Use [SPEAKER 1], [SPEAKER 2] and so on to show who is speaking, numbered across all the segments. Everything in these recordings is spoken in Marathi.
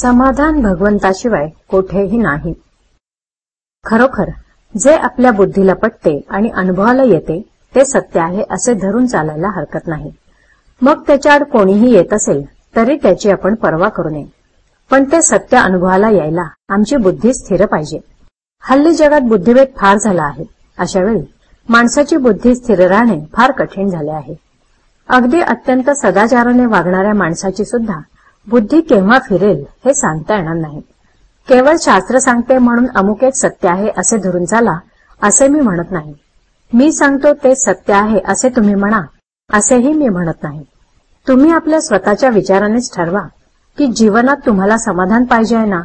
[SPEAKER 1] समाधान भगवंताशिवाय कोठेही नाही. खरोखर जे आपल्या बुद्धीला पटते आणि अनुभवाला येते ते सत्य आहे असे धरून चालायला हरकत नाही. मग त्याच्याआड कोणीही येत असेल तरी त्याची आपण पर्वा करू नये. पण ते सत्य अनुभवाला यायला आमची बुद्धी स्थिर पाहिजे. हल्ली जगात बुद्धिभेद फार झाला आहे. अशा वेळी माणसाची बुद्धी स्थिर राहणे फार कठीण झाले आहे. अगदी अत्यंत सदाचाराने वागणाऱ्या माणसाची सुद्धा बुद्धी केव्हा फिरेल हे सांगता येणार नाही. केवळ शास्त्र सांगते म्हणून अमुक एक सत्य आहे असे धरून चाला असे मी म्हणत नाही. मी सांगतो ते सत्य आहे असे तुम्ही म्हणा असेही मी म्हणत नाही. तुम्ही आपल्या स्वतःच्या विचारानेच ठरवा की जीवनात तुम्हाला समाधान पाहिजे आहे ना?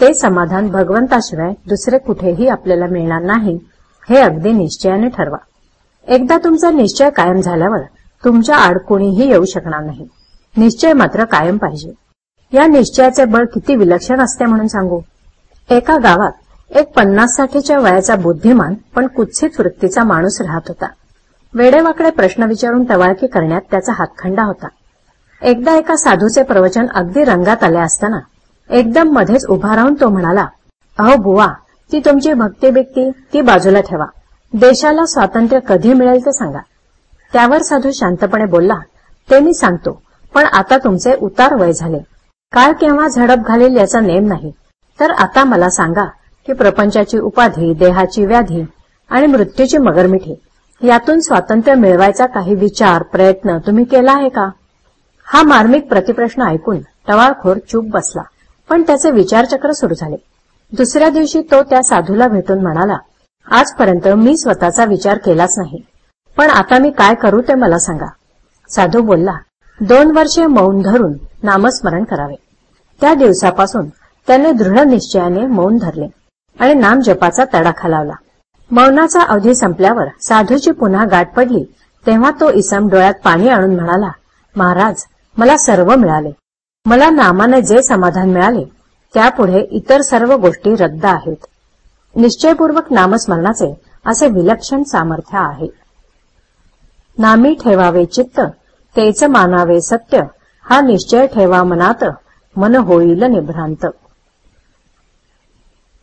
[SPEAKER 1] ते समाधान भगवंताशिवाय दुसरे कुठेही आपल्याला मिळणार नाही हे अगदी निश्चयाने ठरवा. एकदा तुमचा निश्चय कायम झाल्यावर तुमच्या आड कोणीही येऊ शकणार नाही. निश्चय मात्र कायम पाहिजे. या निश्चयाचे बळ किती विलक्षण असते म्हणून सांगू. एका गावात एक पन्नास साठीच्या वयाचा बुद्धिमान पण कुत्सित वृत्तीचा माणूस राहत होता. वेडेवाकडे प्रश्न विचारून टवाळकी करण्यात त्याचा हातखंडा होता. एकदा एका साधूचे प्रवचन अगदी रंगात आले असताना एकदम मध्येच उभा राहून तो म्हणाला अहो बुवा ती तुमची भक्ती बिक्ती ती बाजूला ठेवा. देशाला स्वातंत्र्य कधी मिळेल ते सांगा. त्यावर साधू शांतपणे बोलला ते मी सांगतो. पण आता तुमचे उतार वय झाले. काळ केव्हा झडप घालेल याचा नेम नाही. तर आता मला सांगा की प्रपंचाची उपाधी देहाची व्याधी आणि मृत्यूची मगरमिठी यातून स्वातंत्र्य मिळवायचा काही विचार प्रयत्न तुम्ही केला आहे का? हा मार्मिक प्रतिप्रश्न ऐकून टवाळखोर चूप बसला. पण त्याचे विचारचक्र सुरू झाले. दुसऱ्या दिवशी तो त्या साधूला भेटून म्हणाला आजपर्यंत मी स्वतःचा विचार केलाच नाही. पण आता मी काय करू ते मला सांगा. साधू बोलला दोन वर्षे मौन धरून नामस्मरण करावे. त्या दिवसापासून त्याने दृढ निश्चयाने मौन धरले आणि नाम जपाचा तडाखा लावला. मौनाचा अवधी संपल्यावर साधूची पुन्हा गाठ पडली तेव्हा तो इसम डोळ्यात पाणी आणून म्हणाला महाराज मला सर्व मिळाले. मला नामाने जे समाधान मिळाले त्यापुढे इतर सर्व गोष्टी रद्द आहेत. निश्चयपूर्वक नामस्मरणाचे असे विलक्षण सामर्थ्य आहे. नामी ठेवावे चित्त तेच मानावे सत्य. हा निश्चय ठेवा मनात. मन होईल निभ्रांत.